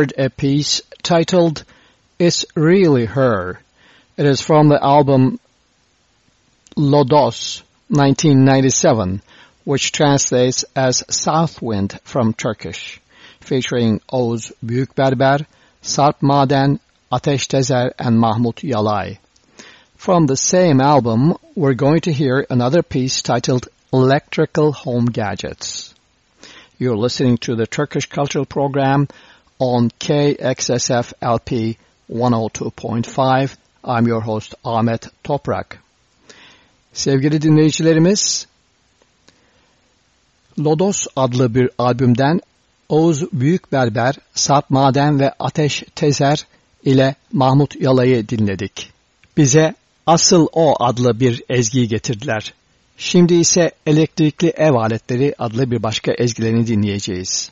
heard a piece titled It's Really Her. It is from the album Lodos 1997, which translates as South Wind from Turkish, featuring Oğuz Büyükberber, Sarp Maden, Ateş Tezer, and Mahmut Yalay. From the same album, we're going to hear another piece titled Electrical Home Gadgets. You're listening to the Turkish Cultural Program on KXSF LP 102.5. I'm your host Ahmet Toprak. Sevgili dinleyicilerimiz, Lodos adlı bir albümden Oğuz Büyükberber, Sarp Maden ve Ateş Tezer ile Mahmut Yalay'ı dinledik. Bize Asıl O adlı bir ezgiyi getirdiler. Şimdi ise Elektrikli Ev Aletleri adlı bir başka ezgilerini dinleyeceğiz.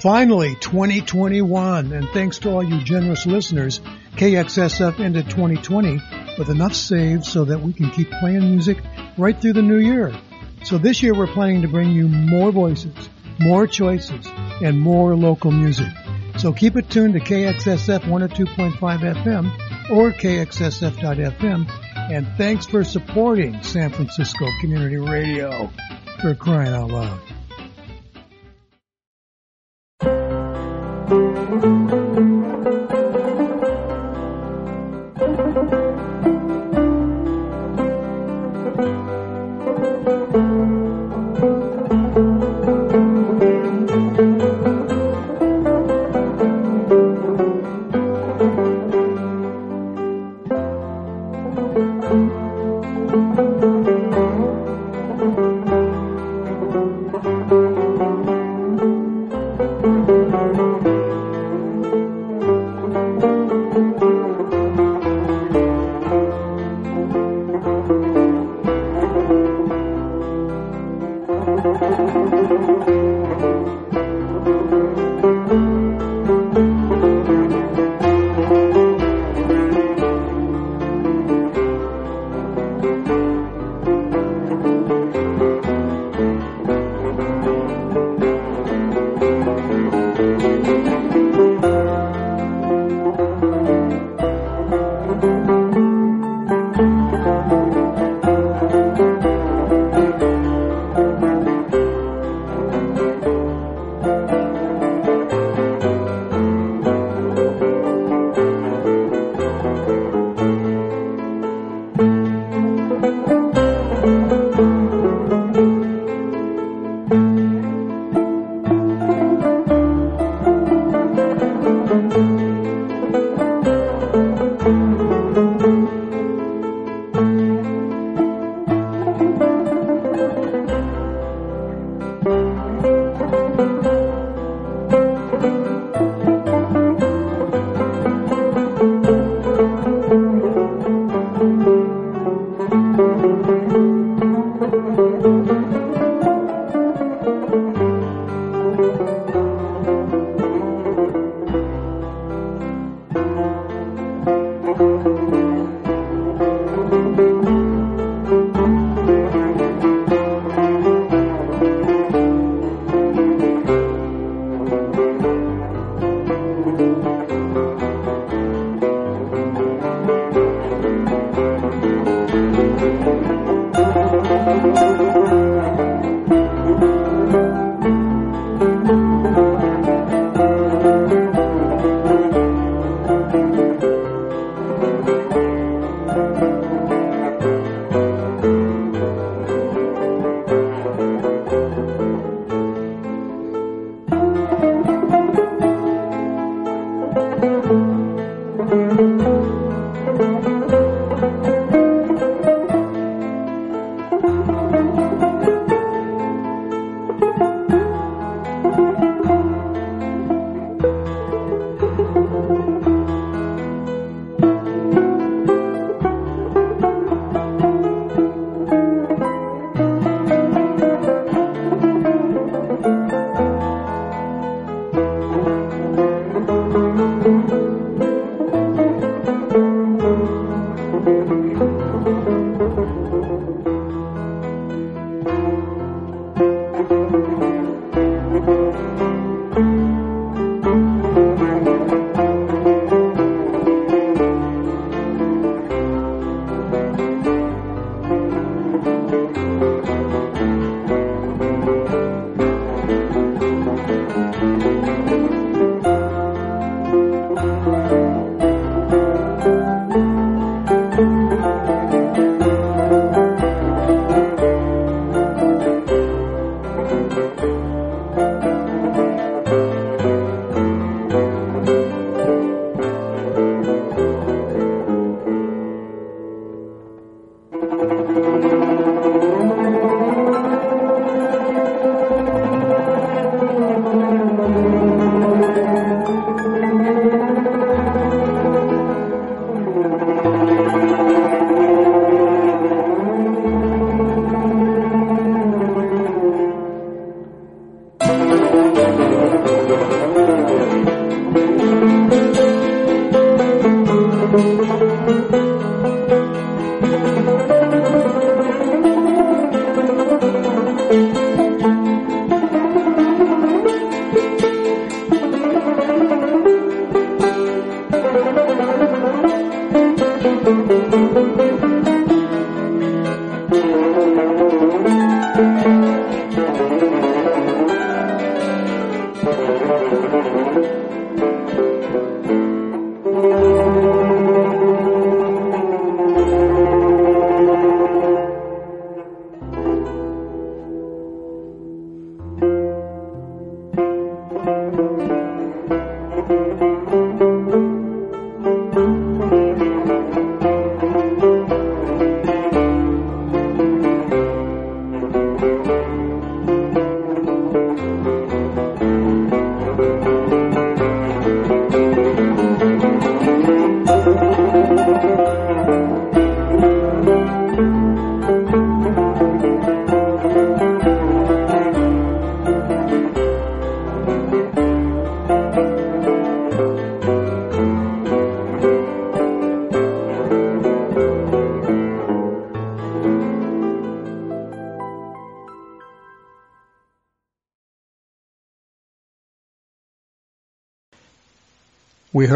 Finally, 2021, and thanks to all you generous listeners, KXSF ended 2020 with enough saves so that we can keep playing music right through the new year. So this year we're planning to bring you more voices, more choices, and more local music. So keep it tuned to KXSF 102.5 FM or KXSF.FM, and thanks for supporting San Francisco Community Radio for crying out loud. We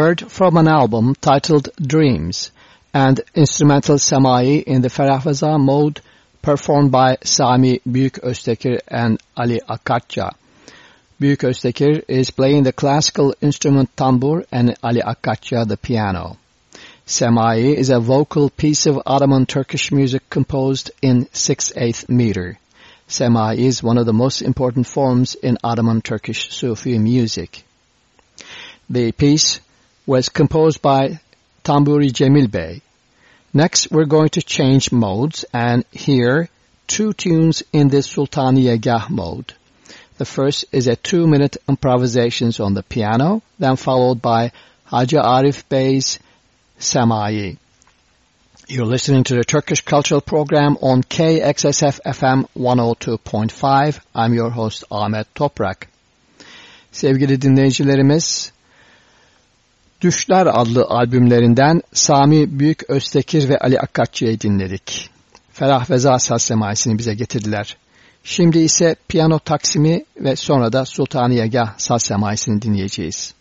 heard from an album titled Dreams and instrumental Semai in the Ferahfeza mode performed by Sami Büyük Öztekir and Ali Akaçça. Büyük Öztekir is playing the classical instrument tambur and Ali Akaçça the piano. Semai is a vocal piece of Ottoman Turkish music composed in 6-8 meter. Semai is one of the most important forms in Ottoman Turkish Sufi music. The piece was composed by Tamburi Cemil Bey. Next, we're going to change modes and hear two tunes in the Sultaniyegah mode. The first is a two-minute improvisations on the piano, then followed by Hacı Arif Bey's Semayi. You're listening to the Turkish Cultural Program on KXSF FM 102.5. I'm your host Ahmet Toprak. Sevgili dinleyicilerimiz, Düşler adlı albümlerinden Sami Büyük Öztekir ve Ali Akkatçı'yı dinledik. Ferah Veza Saz bize getirdiler. Şimdi ise piyano taksimi ve sonra da Sultaniyegah Saz Semaisini dinleyeceğiz.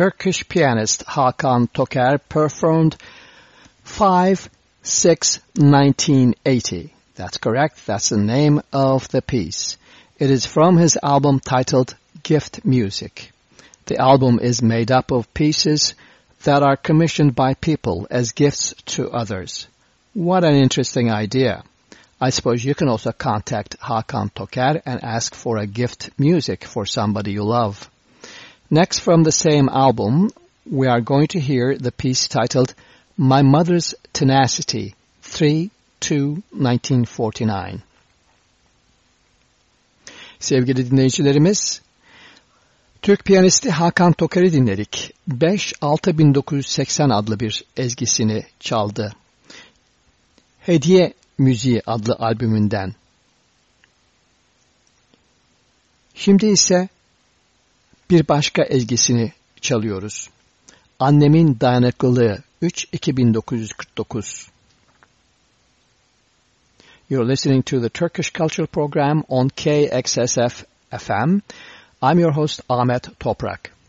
Turkish pianist Hakan Toker performed 5-6-1980. That's correct. That's the name of the piece. It is from his album titled Gift Music. The album is made up of pieces that are commissioned by people as gifts to others. What an interesting idea. I suppose you can also contact Hakan Toker and ask for a gift music for somebody you love. Next from the same album, we are going to hear the piece titled My Mother's Tenacity 3-2-1949. Sevgili dinleyicilerimiz, Türk piyanisti Hakan Toker'i dinledik. 5-6-1980 adlı bir ezgisini çaldı. Hediye Müziği adlı albümünden. Şimdi ise bir başka ezgisini çalıyoruz. Annemin Dayanıklılığı 3-2949 You're listening to the Turkish Cultural Program on KXSF FM. I'm your host Ahmet Toprak.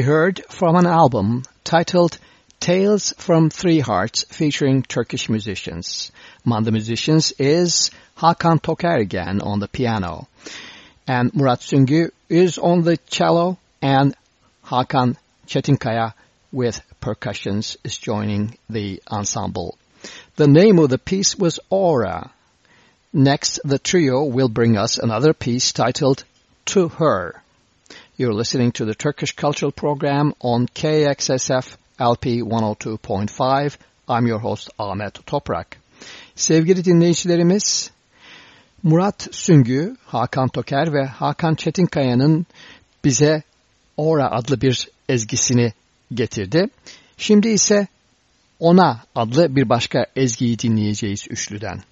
Heard from an album titled Tales from Three Hearts featuring Turkish musicians. Among the musicians is Hakan Tokergen on the piano. And Murat Süngü is on the cello and Hakan Çetinkaya with percussions is joining the ensemble. The name of the piece was Aura. Next, the trio will bring us another piece titled To Her. You're listening to the Turkish Cultural Program on KXSF LP 102.5. I'm your host Ahmet Toprak. Sevgili dinleyicilerimiz, Murat Süngü, Hakan Toker ve Hakan Çetinkaya'nın bize Ora adlı bir ezgisini getirdi. Şimdi ise Ona adlı bir başka ezgiyi dinleyeceğiz üçlüden.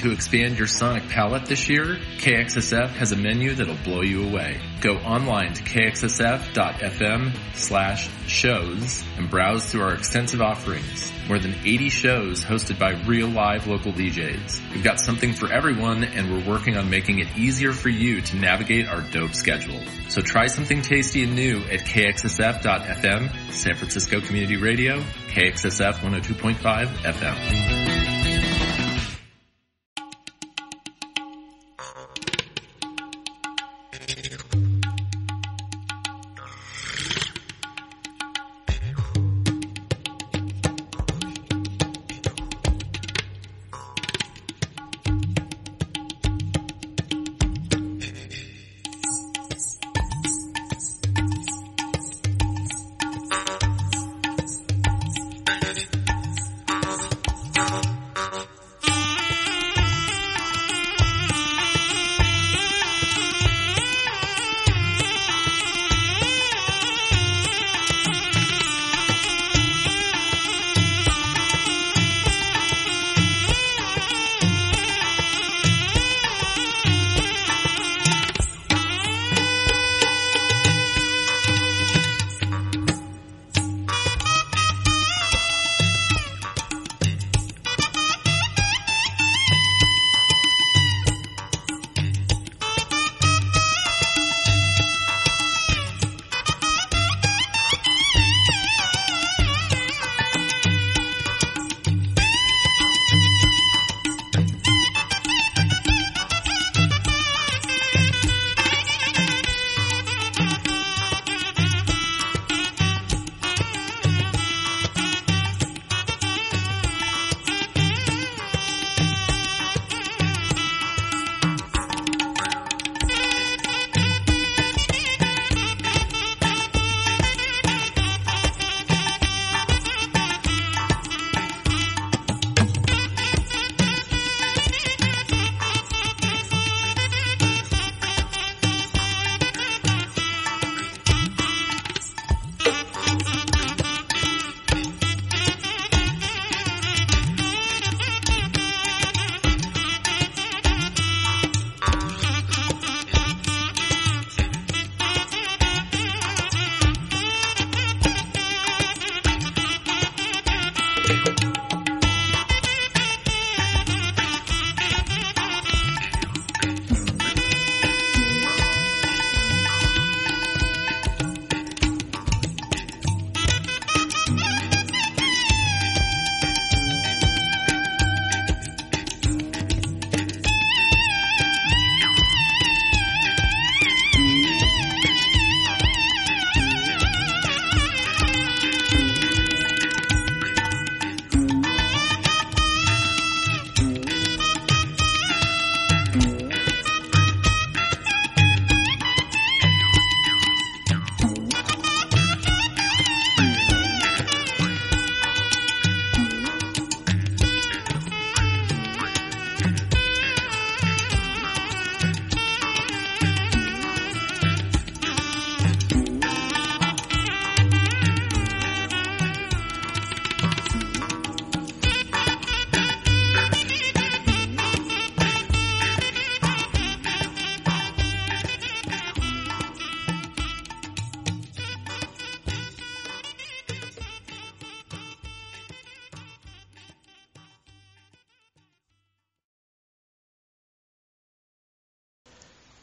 To expand your sonic palette this year? KXSF has a menu that'll blow you away. Go online to kxsf.fm slash shows and browse through our extensive offerings. More than 80 shows hosted by real live local DJs. We've got something for everyone and we're working on making it easier for you to navigate our dope schedule. So try something tasty and new at kxsf.fm, San Francisco Community Radio, KXSF 102.5 FM.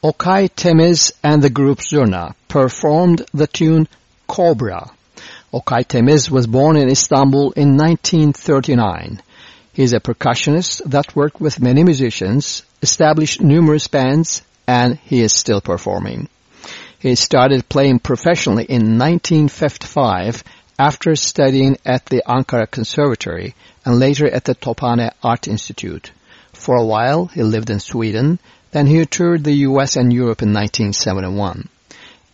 Okay Temiz and the group Zurna performed the tune Cobra. Okay Temiz was born in Istanbul in 1939. He is a percussionist that worked with many musicians, established numerous bands, and he is still performing. He started playing professionally in 1955 after studying at the Ankara Conservatory and later at the Tophane Art Institute. For a while, he lived in Sweden then he toured the US and Europe in 1971.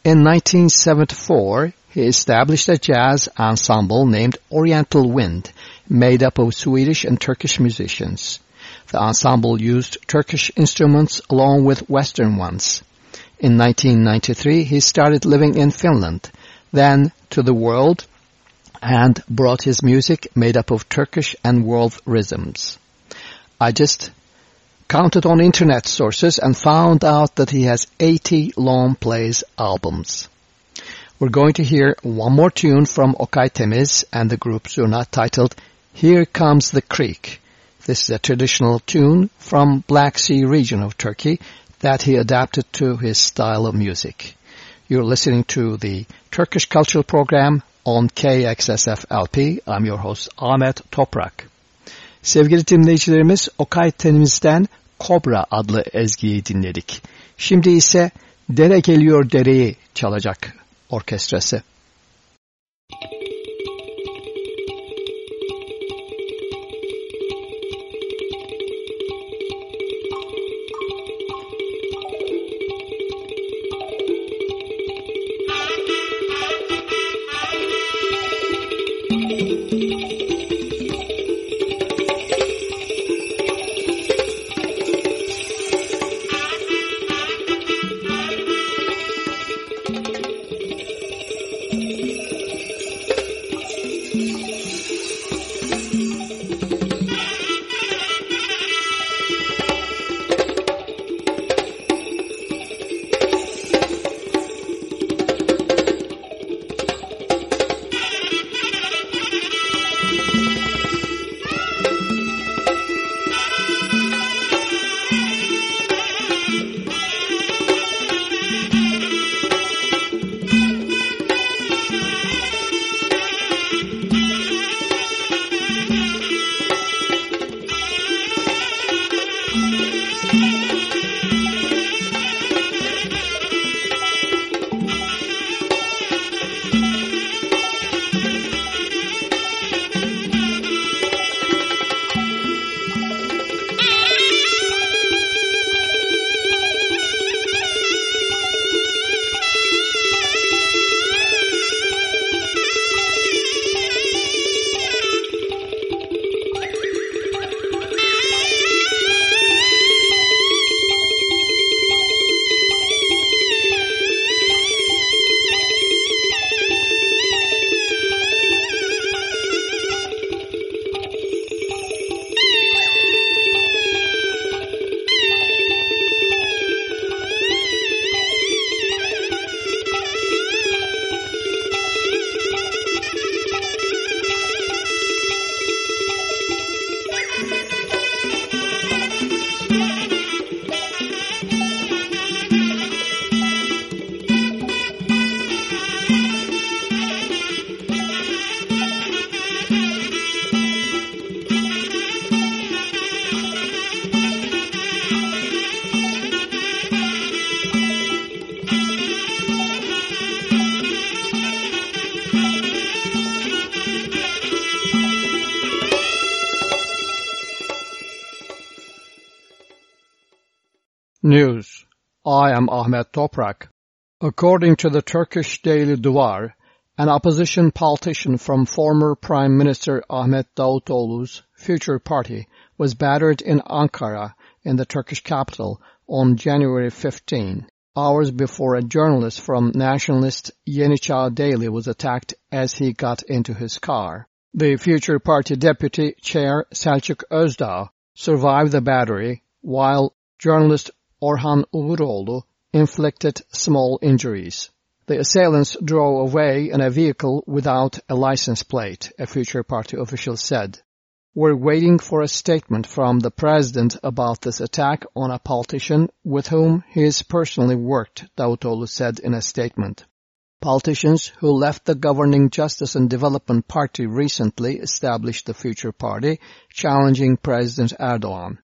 In 1974, he established a jazz ensemble named Oriental Wind, made up of Swedish and Turkish musicians. The ensemble used Turkish instruments along with Western ones. In 1993, he started living in Finland, then to the world, and brought his music made up of Turkish and world rhythms. I just counted on internet sources and found out that he has 80 long plays albums. We're going to hear one more tune from Okay Temiz and the group Zurna titled Here Comes the Creek. This is a traditional tune from Black Sea region of Turkey that he adapted to his style of music. You're listening to the Turkish Cultural Program on KXSF LP. I'm your host Ahmet Toprak. Sevgili dinleyicilerimiz Okay Temiz'den Kobra adlı ezgiyi dinledik. Şimdi ise Dere Geliyor Dereyi çalacak orkestrası. News. I am Ahmet Toprak. According to the Turkish daily Duvar, an opposition politician from former Prime Minister Ahmet Davutoğlu's future party was battered in Ankara in the Turkish capital on January 15, hours before a journalist from nationalist Yeni Çağ Daily was attacked as he got into his car. The future party deputy chair Selçuk Özdağ survived the battery while journalist Orhan Uğuroğlu inflicted small injuries. The assailants drove away in a vehicle without a license plate, a future party official said. We're waiting for a statement from the president about this attack on a politician with whom he has personally worked, Davutoğlu said in a statement. Politicians who left the governing Justice and Development Party recently established the Future Party, challenging President Erdogan.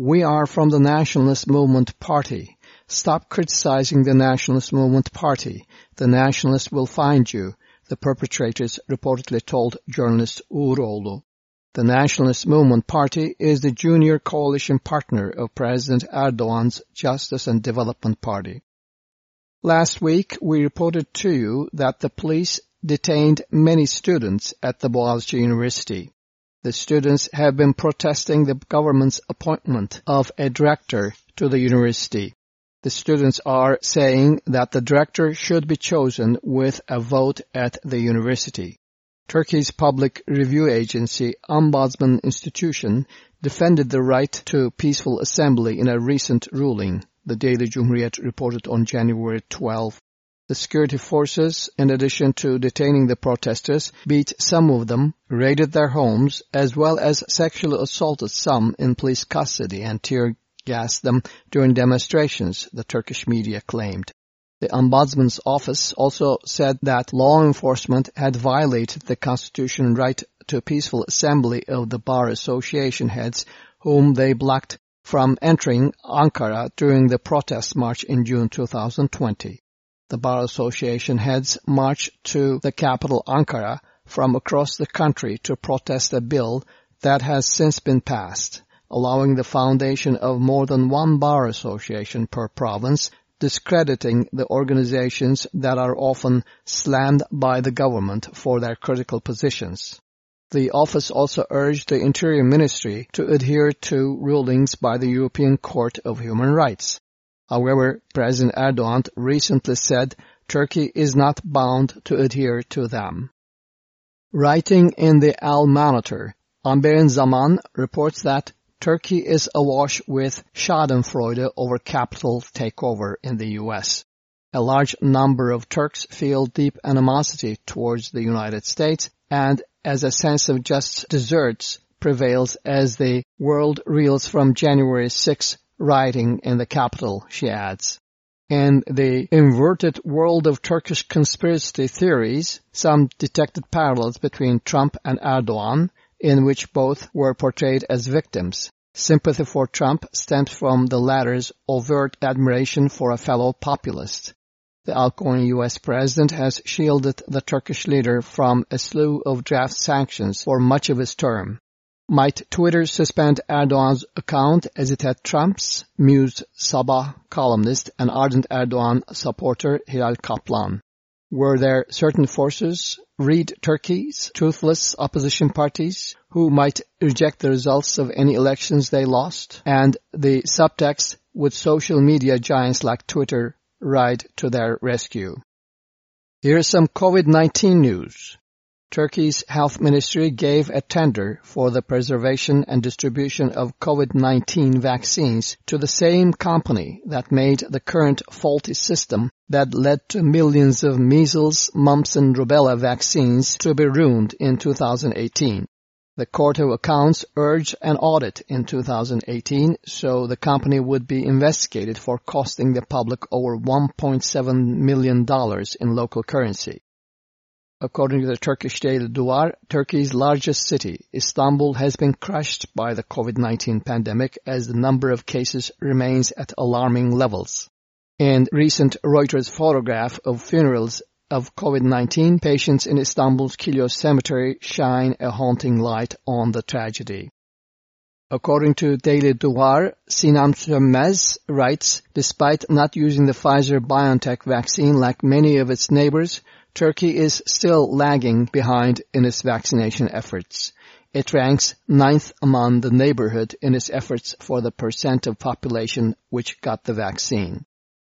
We are from the Nationalist Movement Party. Stop criticizing the Nationalist Movement Party. The Nationalists will find you, the perpetrators reportedly told journalist Uğuroğlu. The Nationalist Movement Party is the junior coalition partner of President Erdogan's Justice and Development Party. Last week, we reported to you that the police detained many students at the Boğaziçi University. The students have been protesting the government's appointment of a director to the university. The students are saying that the director should be chosen with a vote at the university. Turkey's public review agency Ombudsman Institution defended the right to peaceful assembly in a recent ruling, the Daily Cumhuriyet reported on January 12. The security forces, in addition to detaining the protesters, beat some of them, raided their homes, as well as sexually assaulted some in police custody and tear gassed them during demonstrations, the Turkish media claimed. The Ombudsman's office also said that law enforcement had violated the constitutional right to peaceful assembly of the Bar Association heads whom they blocked from entering Ankara during the protest march in June 2020. The Bar Association heads marched to the capital Ankara from across the country to protest a bill that has since been passed, allowing the foundation of more than one bar association per province, discrediting the organizations that are often slammed by the government for their critical positions. The office also urged the Interior Ministry to adhere to rulings by the European Court of Human Rights. However, President Erdogan recently said Turkey is not bound to adhere to them. Writing in the Al Monitor, Amberin Zaman reports that Turkey is awash with schadenfreude over capital takeover in the U.S. A large number of Turks feel deep animosity towards the United States and as a sense of just deserts prevails as the world reels from January 6 rioting in the capital, she adds. In the inverted world of Turkish conspiracy theories, some detected parallels between Trump and Erdogan, in which both were portrayed as victims. Sympathy for Trump stems from the latter's overt admiration for a fellow populist. The outgoing U.S. president has shielded the Turkish leader from a slew of draft sanctions for much of his term. Might Twitter suspend Erdogan's account as it had Trump's, mused Sabah columnist and ardent Erdogan supporter Hilal Kaplan. Were there certain forces, read Turkey's toothless opposition parties, who might reject the results of any elections they lost? And the subtext, would social media giants like Twitter ride to their rescue? Here is some COVID-19 news. Turkey's health ministry gave a tender for the preservation and distribution of COVID-19 vaccines to the same company that made the current faulty system that led to millions of measles, mumps and rubella vaccines to be ruined in 2018. The Court of Accounts urged an audit in 2018 so the company would be investigated for costing the public over $1.7 million in local currency. According to the Turkish daily Duvar, Turkey's largest city, Istanbul, has been crushed by the COVID-19 pandemic as the number of cases remains at alarming levels. In recent Reuters photograph of funerals of COVID-19 patients in Istanbul's Kilyos Cemetery shine a haunting light on the tragedy. According to Daily Duvar, Sinan Sönmez writes, despite not using the Pfizer-BioNTech vaccine like many of its neighbors, Turkey is still lagging behind in its vaccination efforts. It ranks ninth among the neighborhood in its efforts for the percent of population which got the vaccine.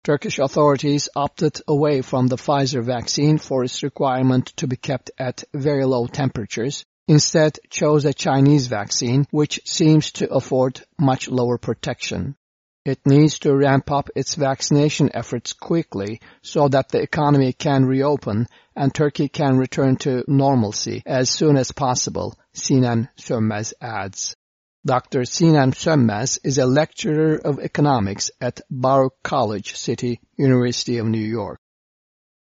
Turkish authorities opted away from the Pfizer vaccine for its requirement to be kept at very low temperatures, instead chose a Chinese vaccine which seems to afford much lower protection. It needs to ramp up its vaccination efforts quickly so that the economy can reopen and Turkey can return to normalcy as soon as possible, Sinan Sönmez adds. Dr. Sinan Sönmez is a lecturer of economics at Baruch College City, University of New York.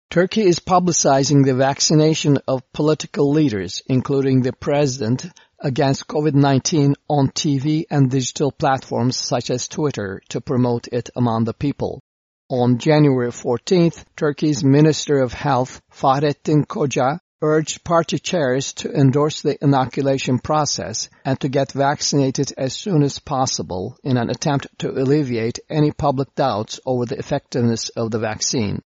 Turkey is publicizing the vaccination of political leaders, including the president, against COVID-19 on TV and digital platforms such as Twitter to promote it among the people. On January 14th, Turkey's Minister of Health, Fahrettin Koca, urged party chairs to endorse the inoculation process and to get vaccinated as soon as possible in an attempt to alleviate any public doubts over the effectiveness of the vaccine.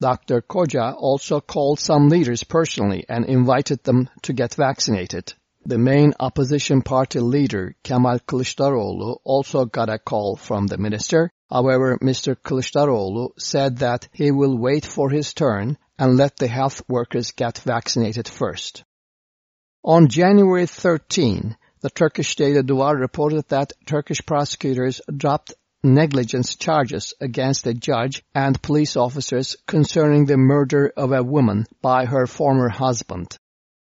Dr. Koca also called some leaders personally and invited them to get vaccinated. The main opposition party leader, Kemal Kılıçdaroğlu, also got a call from the minister. However, Mr. Kılıçdaroğlu said that he will wait for his turn and let the health workers get vaccinated first. On January 13, the Turkish daily Duvar reported that Turkish prosecutors dropped negligence charges against a judge and police officers concerning the murder of a woman by her former husband.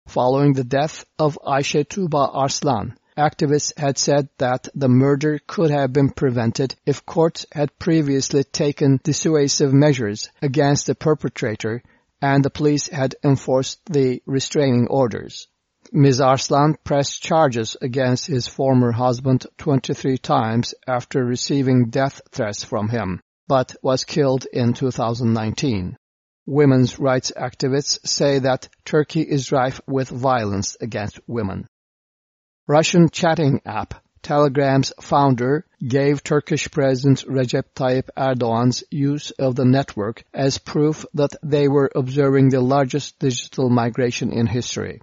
Following the death of Ayşe Tuba Arslan, activists had said that the murder could have been prevented if courts had previously taken dissuasive measures against the perpetrator and the police had enforced the restraining orders. Ms. Arslan pressed charges against his former husband 23 times after receiving death threats from him, but was killed in 2019. Women's rights activists say that Turkey is rife with violence against women. Russian chatting app Telegram's founder gave Turkish President Recep Tayyip Erdogan's use of the network as proof that they were observing the largest digital migration in history.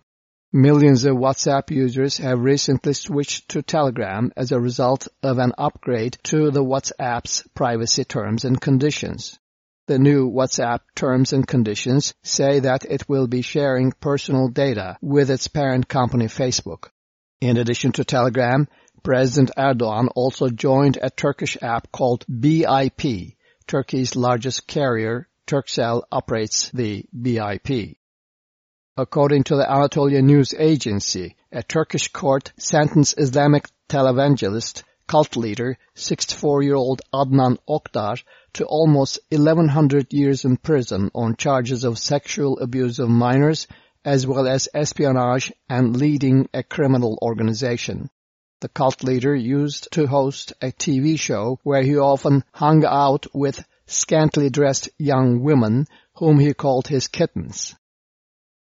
Millions of WhatsApp users have recently switched to Telegram as a result of an upgrade to the WhatsApp's privacy terms and conditions. The new WhatsApp terms and conditions say that it will be sharing personal data with its parent company Facebook. In addition to Telegram, President Erdogan also joined a Turkish app called BIP. Turkey's largest carrier, Turkcell, operates the BIP. According to the Anatolia News Agency, a Turkish court sentenced Islamic televangelist, cult leader, 64-year-old Adnan Oktar to almost 1100 years in prison on charges of sexual abuse of minors, as well as espionage and leading a criminal organization. The cult leader used to host a TV show where he often hung out with scantily dressed young women whom he called his kittens.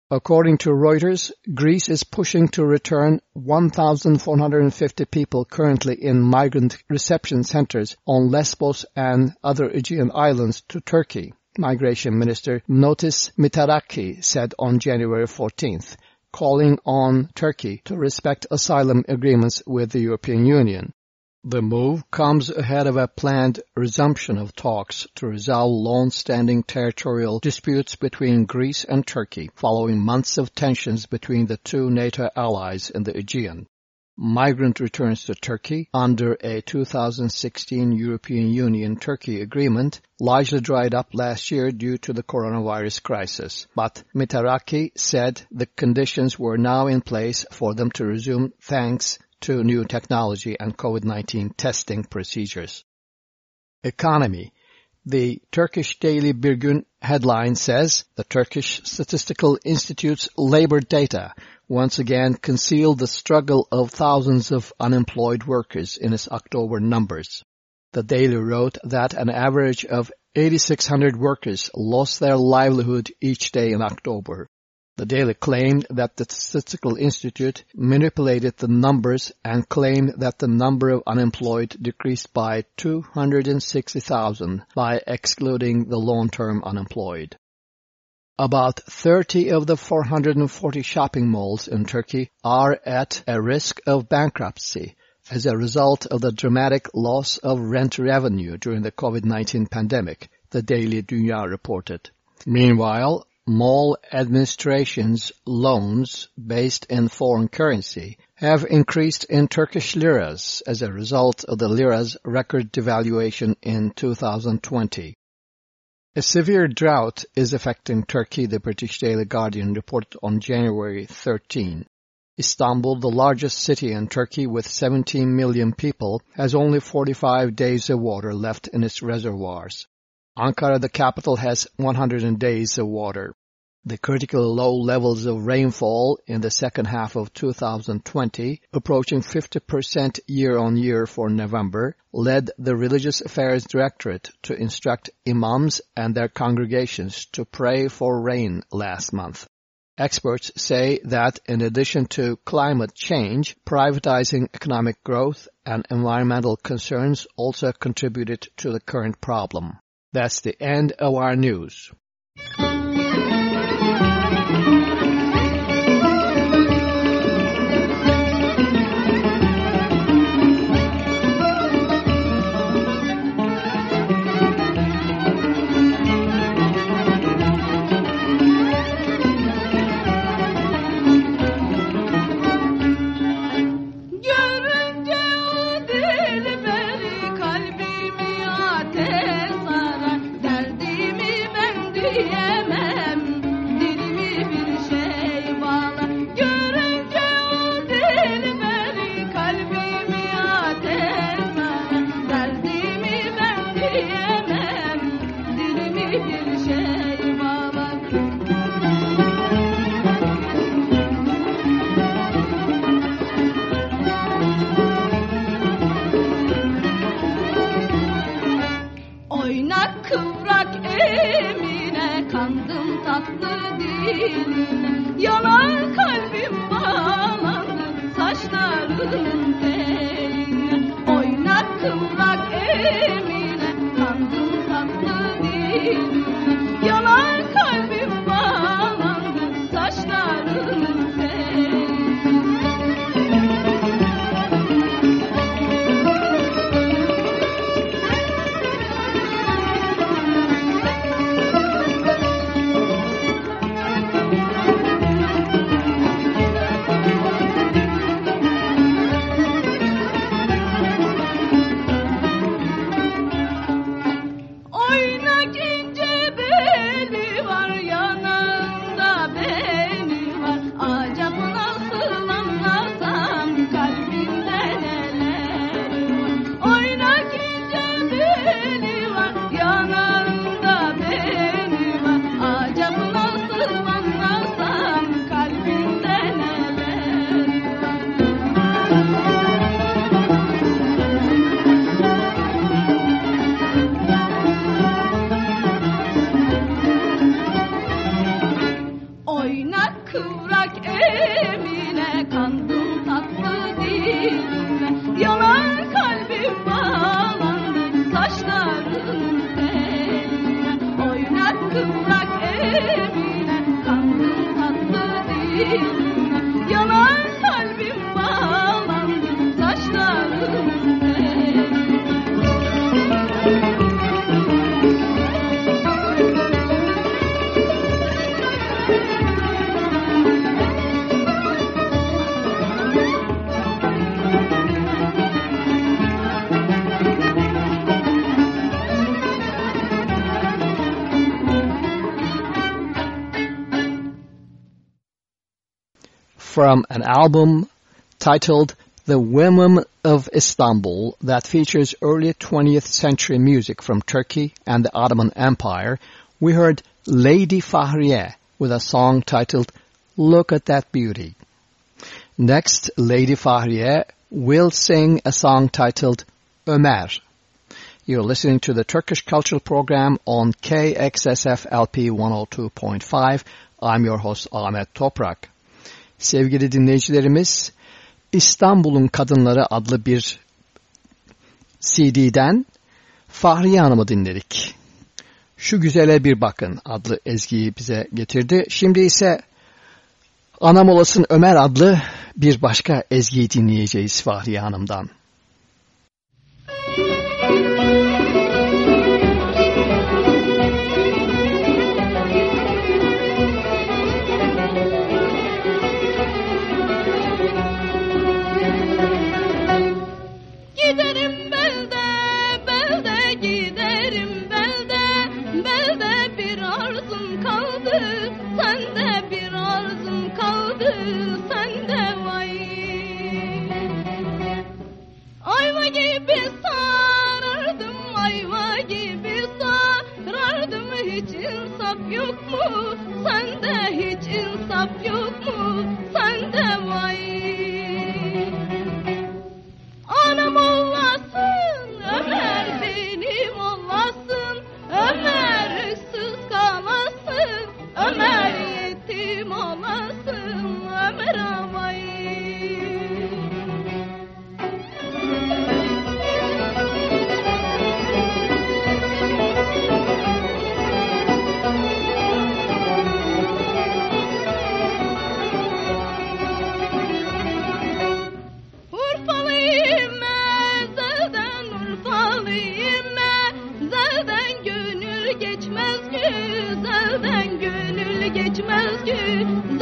According to Reuters, Greece is pushing to return 1,450 people currently in migrant reception centers on Lesbos and other Aegean islands to Turkey. Migration Minister Notis Mitarachi said on January 14th, calling on Turkey to respect asylum agreements with the European Union. The move comes ahead of a planned resumption of talks to resolve long-standing territorial disputes between Greece and Turkey following months of tensions between the two NATO allies in the Aegean. Migrant returns to Turkey under a 2016 European Union-Turkey agreement largely dried up last year due to the coronavirus crisis. But Mitarachi said the conditions were now in place for them to resume thanks to new technology and COVID-19 testing procedures. Economy the Turkish daily Bir Gün headline says the Turkish Statistical Institute's labor data once again concealed the struggle of thousands of unemployed workers in its October numbers. The Daily wrote that an average of 8,600 workers lost their livelihood each day in October. The Daily claimed that the Statistical Institute manipulated the numbers and claimed that the number of unemployed decreased by 260,000 by excluding the long-term unemployed. About 30 of the 440 shopping malls in Turkey are at a risk of bankruptcy as a result of the dramatic loss of rent revenue during the COVID-19 pandemic, the Daily Dünya reported. Meanwhile, mall administrations loans based in foreign currency have increased in Turkish liras as a result of the lira's record devaluation in 2020. A severe drought is affecting Turkey, the British Daily Guardian reported on January 13. Istanbul, the largest city in Turkey with 17 million people, has only 45 days of water left in its reservoirs. Ankara, the capital, has 100 days of water. The critical low levels of rainfall in the second half of 2020, approaching 50% year-on-year for November, led the Religious Affairs Directorate to instruct imams and their congregations to pray for rain last month. Experts say that in addition to climate change, privatizing economic growth and environmental concerns also contributed to the current problem. That's the end of our news. Thank you. Oynar kıvrak emine Kandım tatlı dilim from an album titled The Women of Istanbul that features early 20th century music from Turkey and the Ottoman Empire, we heard Lady Fahriye with a song titled Look at That Beauty. Next, Lady Fahriye will sing a song titled Ömer. You're listening to the Turkish Cultural Program on KXSF LP 102.5. I'm your host Ahmet Toprak. Sevgili dinleyicilerimiz İstanbul'un Kadınları adlı bir CD'den Fahriye Hanım'ı dinledik. Şu Güzele Bir Bakın adlı ezgiyi bize getirdi. Şimdi ise Anam Olasın Ömer adlı bir başka ezgiyi dinleyeceğiz Fahriye Hanım'dan. gibi yok mu? Sende hiç insaf yok mu? Sende vay. Anam olasın, Ömer benim olasın. Ömer üstsüz kalasın, Ömer yetim olasın. Ömer avayı. Dieu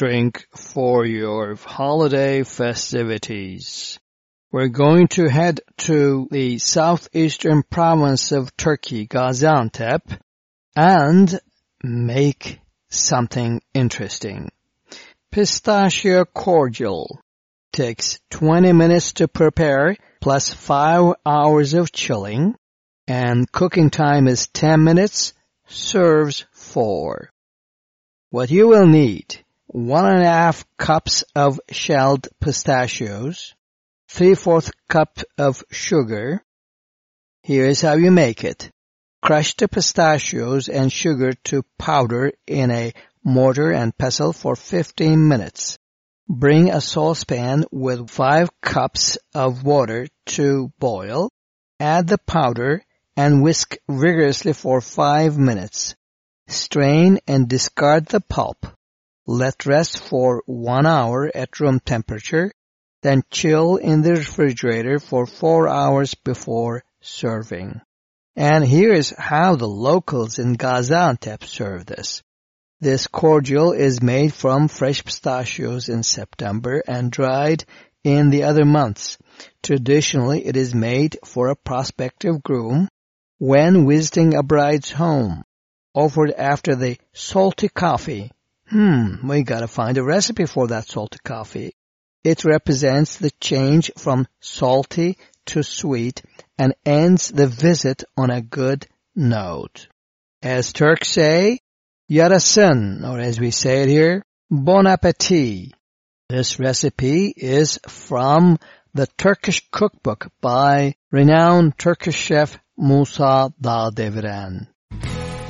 drink for your holiday festivities. We're going to head to the southeastern province of Turkey, Gaziantep, and make something interesting. Pistachio cordial takes 20 minutes to prepare plus 5 hours of chilling and cooking time is 10 minutes, serves 4. What you will need, one and a half cups of shelled pistachios, three-fourth cup of sugar. Here is how you make it. Crush the pistachios and sugar to powder in a mortar and pestle for 15 minutes. Bring a saucepan with 5 cups of water to boil. Add the powder and whisk vigorously for 5 minutes. Strain and discard the pulp. Let rest for 1 hour at room temperature, then chill in the refrigerator for 4 hours before serving. And here is how the locals in Gaziantep serve this. This cordial is made from fresh pistachios in September and dried in the other months. Traditionally, it is made for a prospective groom when visiting a bride's home, offered after the salty coffee. Hmm, we gotta find a recipe for that salty coffee. It represents the change from salty to sweet and ends the visit on a good note. As Turks say, yarasın, or as we say it here, bon appetit. This recipe is from the Turkish cookbook by renowned Turkish chef Musa Dağdeviren.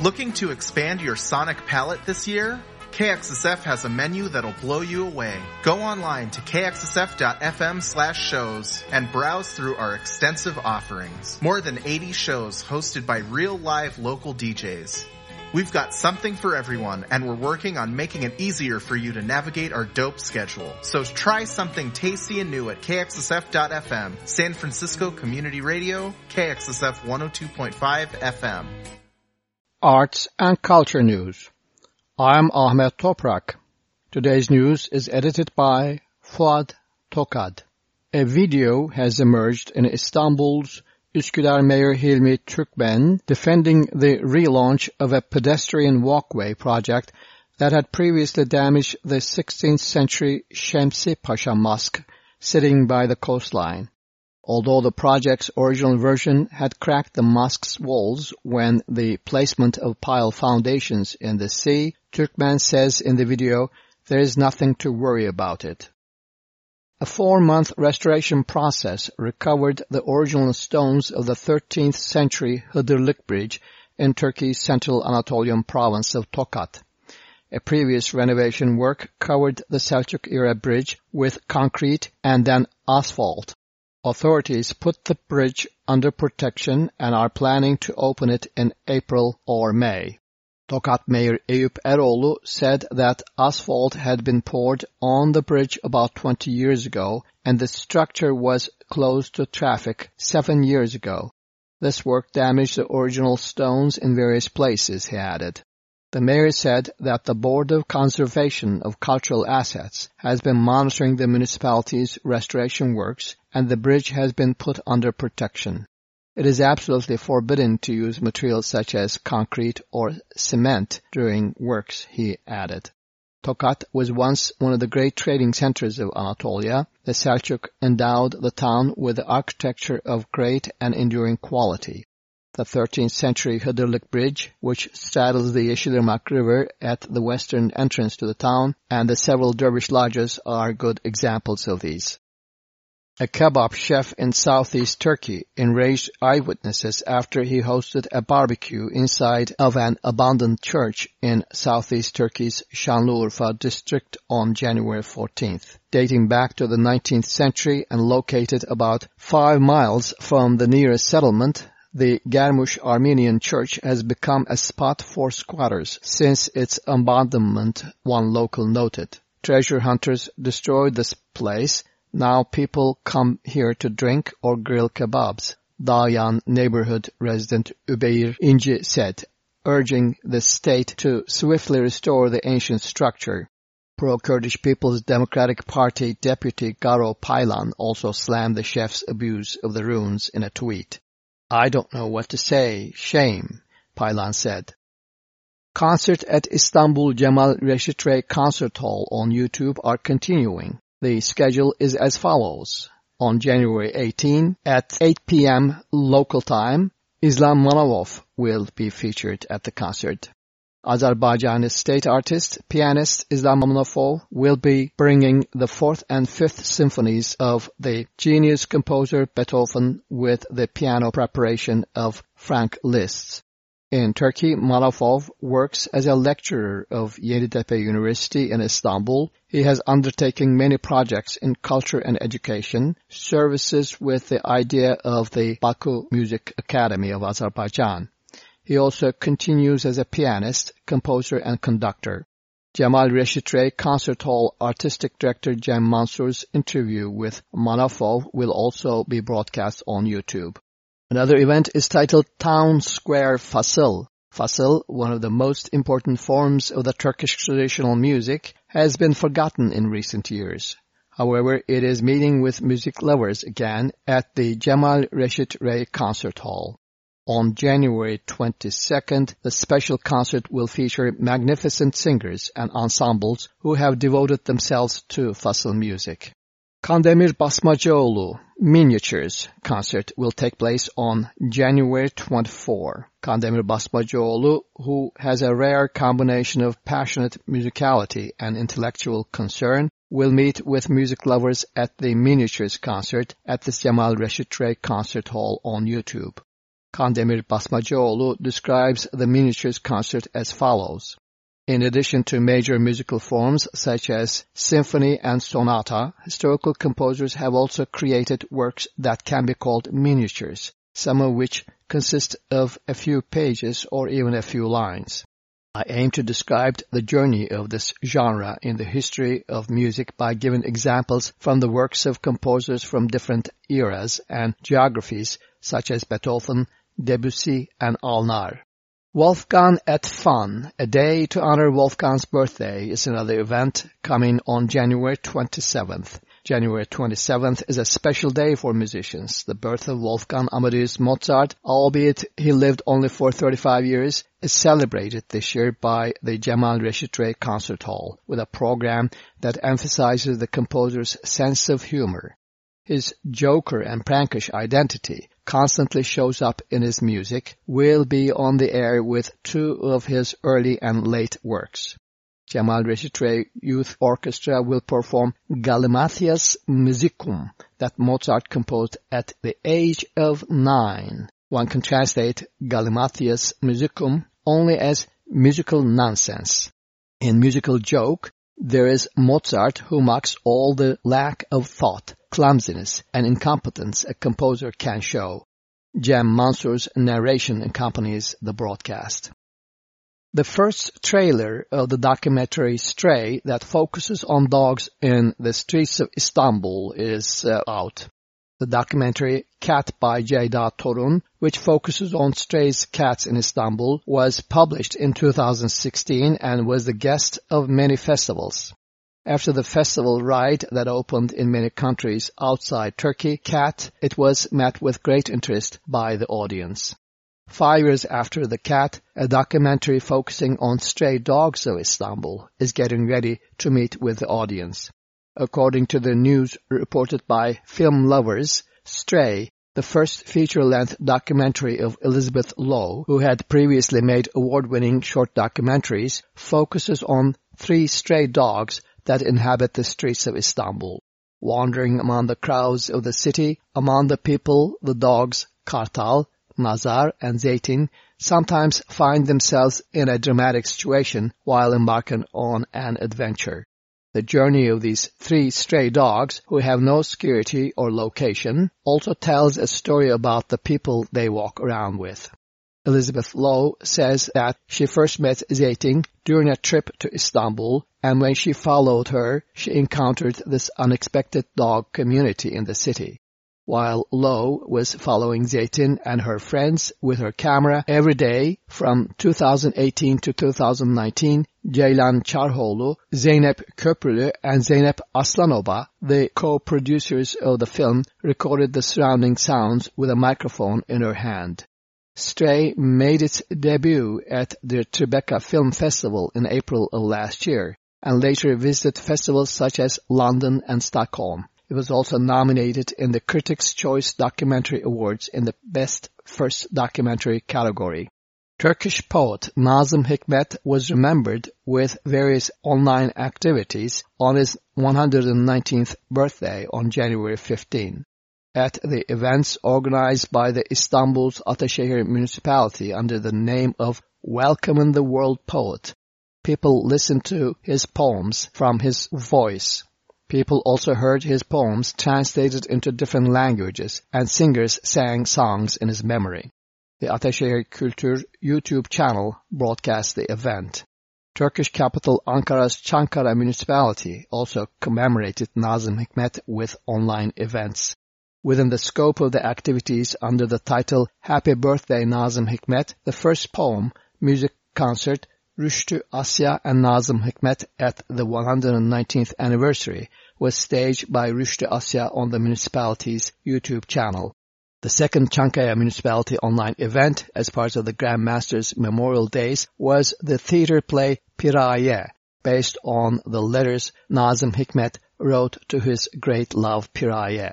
Looking to expand your sonic palette this year? KXSF has a menu that'll blow you away. Go online to kxsf.fm slash shows and browse through our extensive offerings. More than 80 shows hosted by real live local DJs. We've got something for everyone and we're working on making it easier for you to navigate our dope schedule. So try something tasty and new at kxsf.fm, San Francisco Community Radio, KXSF 102.5 FM. Arts and Culture News. I'm Ahmet Toprak. Today's news is edited by Fuad Tokad. A video has emerged in Istanbul's Üsküdar Mayor Hilmi Türkmen defending the relaunch of a pedestrian walkway project that had previously damaged the 16th century Şemsi Pasha Mosque sitting by the coastline. Although the project's original version had cracked the mosque's walls when the placement of pile foundations in the sea, Türkmen says in the video, there is nothing to worry about it. A four-month restoration process recovered the original stones of the 13th century Hıdırlık Bridge in Turkey's central Anatolian province of Tokat. A previous renovation work covered the Selçuk-era bridge with concrete and then asphalt. Authorities put the bridge under protection and are planning to open it in April or May. Tokat Mayor Eyüp Eroğlu said that asphalt had been poured on the bridge about 20 years ago and the structure was closed to traffic seven years ago. This work damaged the original stones in various places, he added. The mayor said that the Board of Conservation of Cultural Assets has been monitoring the municipality's restoration works and the bridge has been put under protection. It is absolutely forbidden to use materials such as concrete or cement during works, he added. Tokat was once one of the great trading centers of Anatolia. The Seljuk endowed the town with the architecture of great and enduring quality. The 13th century Hıdırlık Bridge, which straddles the Yeşilırmak River at the western entrance to the town, and the several dervish lodges are good examples of these. A kebab chef in southeast Turkey enraged eyewitnesses after he hosted a barbecue inside of an abandoned church in southeast Turkey's Şanlıurfa district on January 14th. Dating back to the 19th century and located about five miles from the nearest settlement, the Germush Armenian Church has become a spot for squatters since its abandonment, one local noted. Treasure hunters destroyed this place now people come here to drink or grill kebabs, Dayan neighborhood resident Ubeir Inci said, urging the state to swiftly restore the ancient structure. Pro-Kurdish People's Democratic Party deputy Garo Paylan also slammed the chef's abuse of the ruins in a tweet. I don't know what to say. Shame, Paylan said. Concert at Istanbul Cemal Reşit Rey Concert Hall on YouTube are continuing. The schedule is as follows. On January 18 at 8 p.m. local time, Islam Manavov will be featured at the concert. Azerbaijani state artist, pianist Islam Manavov will be bringing the fourth and fifth symphonies of the genius composer Beethoven with the piano preparation of Franz Liszt. In Turkey, Malafov works as a lecturer of Yeditepe University in Istanbul. He has undertaken many projects in culture and education, services with the idea of the Baku Music Academy of Azerbaijan. He also continues as a pianist, composer, and conductor. Cemal Reşit Concert Hall Artistic Director Cem Mansur's interview with Manavov will also be broadcast on YouTube. Another event is titled Town Square Fasıl. Fasıl, one of the most important forms of the Turkish traditional music, has been forgotten in recent years. However, it is meeting with music lovers again at the Cemal Reşit Rey Concert Hall. On January 22nd, the special concert will feature magnificent singers and ensembles who have devoted themselves to Fasıl music. Kandemir Basmacıoğlu Miniatures concert will take place on January 24. Kandemir Basmacıoğlu, who has a rare combination of passionate musicality and intellectual concern, will meet with music lovers at the Miniatures concert at the Cemal Reşit Rey Concert Hall on YouTube. Kandemir Basmacıoğlu describes the Miniatures concert as follows. In addition to major musical forms such as symphony and sonata, historical composers have also created works that can be called miniatures, some of which consist of a few pages or even a few lines. I aim to describe the journey of this genre in the history of music by giving examples from the works of composers from different eras and geographies such as Beethoven, Debussy, and Alnar. Wolfgang at Fun, a day to honor Wolfgang's birthday, is another event coming on January 27th. January 27th is a special day for musicians. The birth of Wolfgang Amadeus Mozart, albeit he lived only for 35 years, is celebrated this year by the Cemal Reşit Concert Hall with a program that emphasizes the composer's sense of humor. His joker and prankish identity constantly shows up in his music, will be on the air with two of his early and late works. Cemal Reşit Youth Orchestra will perform Galimathias Musicum that Mozart composed at the age of nine. One can translate Galimathias Musicum only as musical nonsense. In musical joke, there is Mozart who mocks all the lack of thought, clumsiness, and incompetence a composer can show. Cem Mansur's narration accompanies the broadcast. The first trailer of the documentary Stray that focuses on dogs in the streets of Istanbul is uh, out. The documentary Cat by Ceyda Torun, which focuses on stray cats in Istanbul, was published in 2016 and was the guest of many festivals. After the festival ride that opened in many countries outside Turkey, Cat, it was met with great interest by the audience. Five years after The Cat, a documentary focusing on stray dogs of Istanbul is getting ready to meet with the audience. According to the news reported by Film Lovers, Stray, the first feature-length documentary of Elizabeth Lo, who had previously made award-winning short documentaries, focuses on three stray dogs that inhabit the streets of Istanbul. Wandering among the crowds of the city, among the people, the dogs Kartal, Nazar, and Zeytin sometimes find themselves in a dramatic situation while embarking on an adventure. The journey of these three stray dogs, who have no security or location, also tells a story about the people they walk around with. Elizabeth Lo says that she first met Zeytin during a trip to Istanbul, and when she followed her, she encountered this unexpected dog community in the city while Lo was following Zeytin and her friends with her camera every day from 2018 to 2019, Ceylan Çarhoğlu, Zeynep Köprülü, and Zeynep Aslanova, the co-producers of the film, recorded the surrounding sounds with a microphone in her hand. Stray made its debut at the Tribeca Film Festival in April of last year, and later visited festivals such as London and Stockholm. It was also nominated in the Critics' Choice Documentary Awards in the Best First Documentary category. Turkish poet Nazım Hikmet was remembered with various online activities on his 119th birthday on January 15. At the events organized by the Istanbul's Ataşehir municipality under the name of Welcoming the World Poet, people listened to his poems from his voice. People also heard his poems translated into different languages, and singers sang songs in his memory. The Ataşehir Kültür YouTube channel broadcast the event. Turkish capital Ankara's Çankaya municipality also commemorated Nazım Hikmet with online events. Within the scope of the activities under the title Happy Birthday Nazım Hikmet, the first poem, music concert, Rüştü Asya and Nazım Hikmet at the 119th anniversary was staged by Rüştü Asya on the municipality's YouTube channel. The second Çankaya Municipality online event as part of the Grand Masters Memorial Days was the theater play Piraye, based on the letters Nazım Hikmet wrote to his great love Piraye.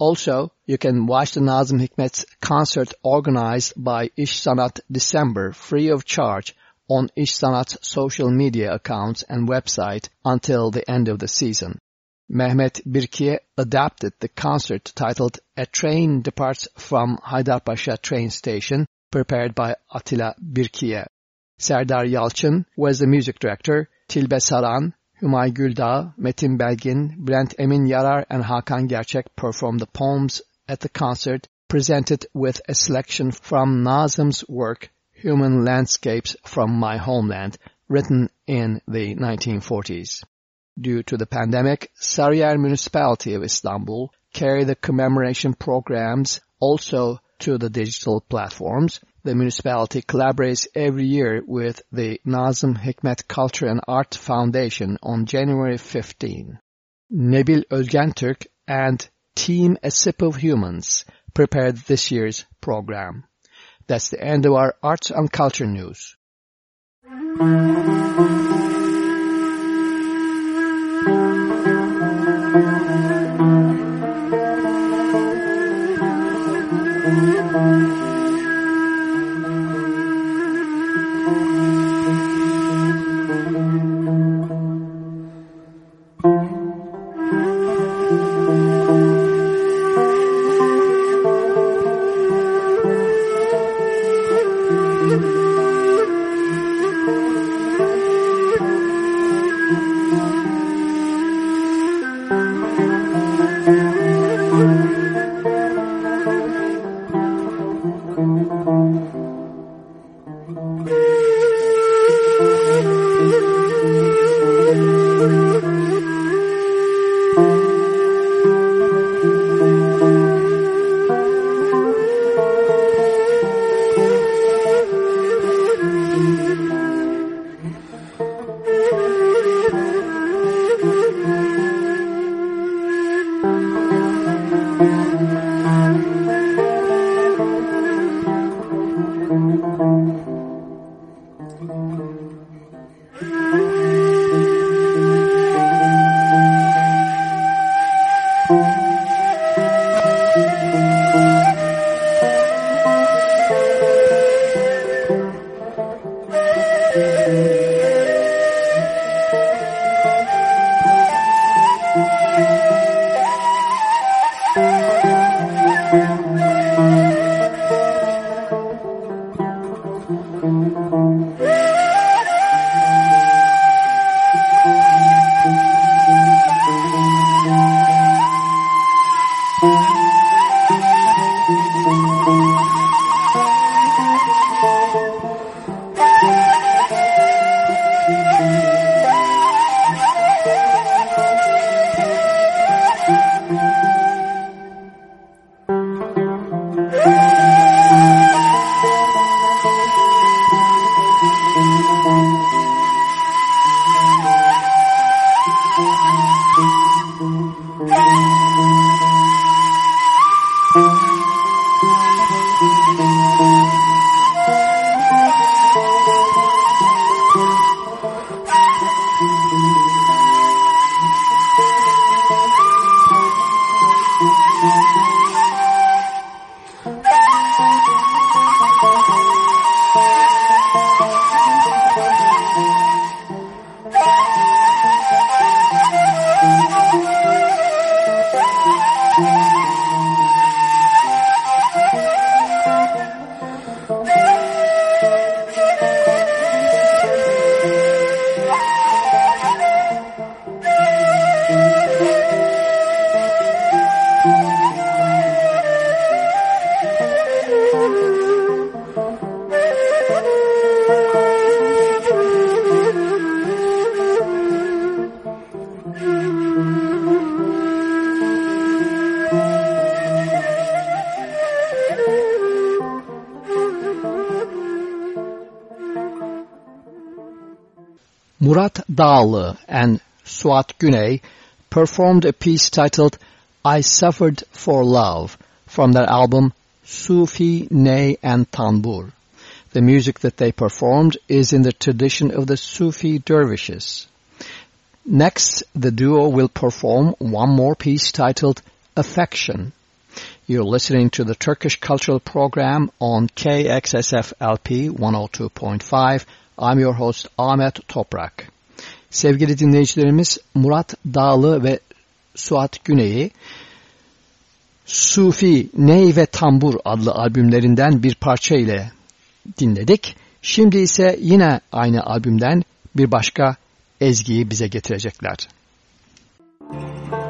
Also, you can watch the Nazım Hikmet's concert organized by İş Sanat December free of charge on İş Sanat's social media accounts and website until the end of the season. Mehmet Birkiye adapted the concert titled A Train Departs from Haydarpaşa Train Station, prepared by Attila Birkiye. Serdar Yalçın was the music director, Tilbe Saran, Humay Güldağ, Metin Belgin, Brent Emin Yarar and Hakan Gerçek performed the poems at the concert, presented with a selection from Nazım's work Human Landscapes from My Homeland, written in the 1940s. Due to the pandemic, Sarıyer Municipality of Istanbul carried the commemoration programs also to the digital platforms. The municipality collaborates every year with the Nazım Hikmet Culture and Art Foundation on January 15. Nebil Özgentürk and Team A Sip of Humans prepared this year's program. That's the end of our arts and culture news. Dağlı and Suat Güney performed a piece titled I Suffered for Love from their album Sufi, Ney and Tanbur. The music that they performed is in the tradition of the Sufi dervishes. Next, the duo will perform one more piece titled Affection. You're listening to the Turkish Cultural Program on KXSF LP 102.5. I'm your host Ahmet Toprak. Sevgili dinleyicilerimiz Murat Dağlı ve Suat Güney'i Sufi, Ney ve Tambur adlı albümlerinden bir parça ile dinledik. Şimdi ise yine aynı albümden bir başka ezgiyi bize getirecekler. Müzik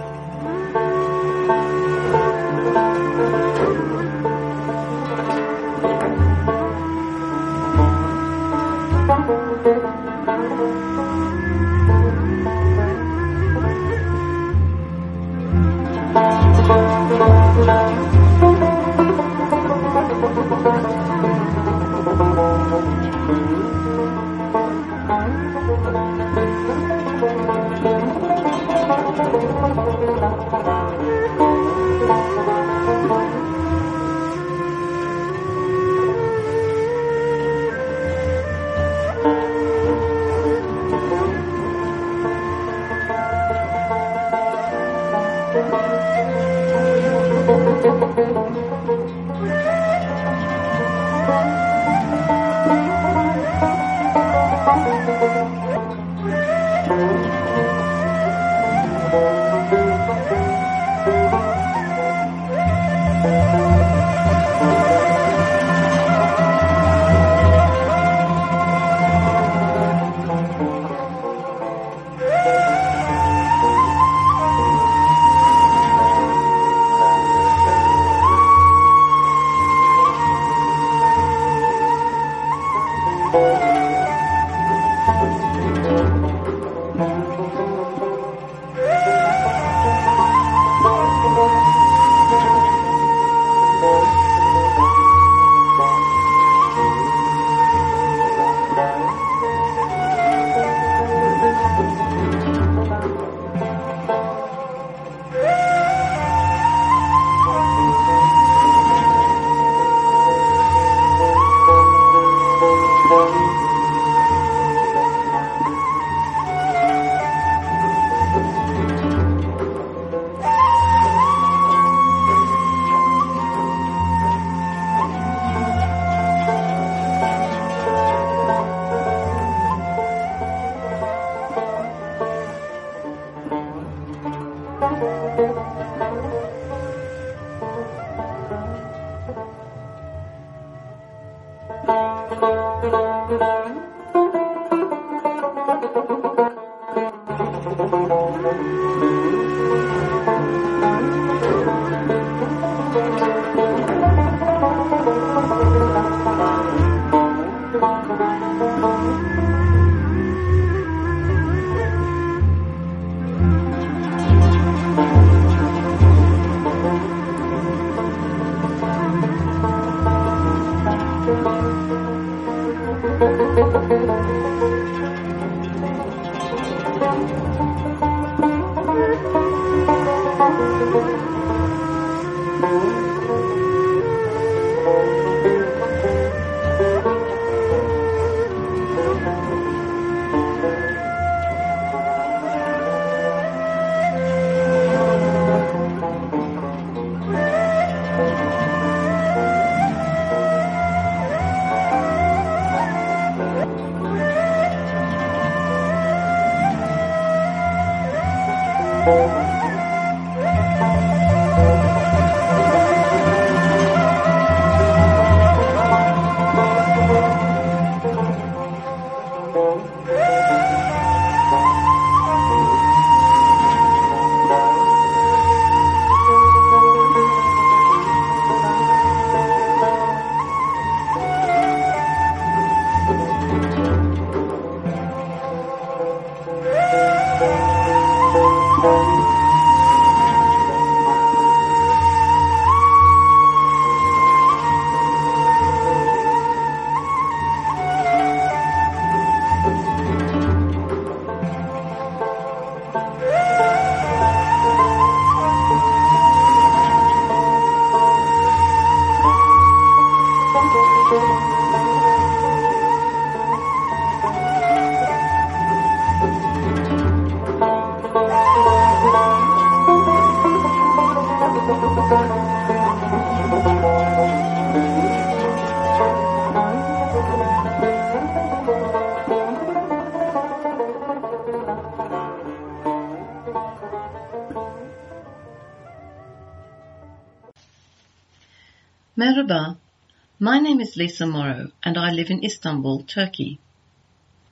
Lisa Morrow and I live in Istanbul, Turkey.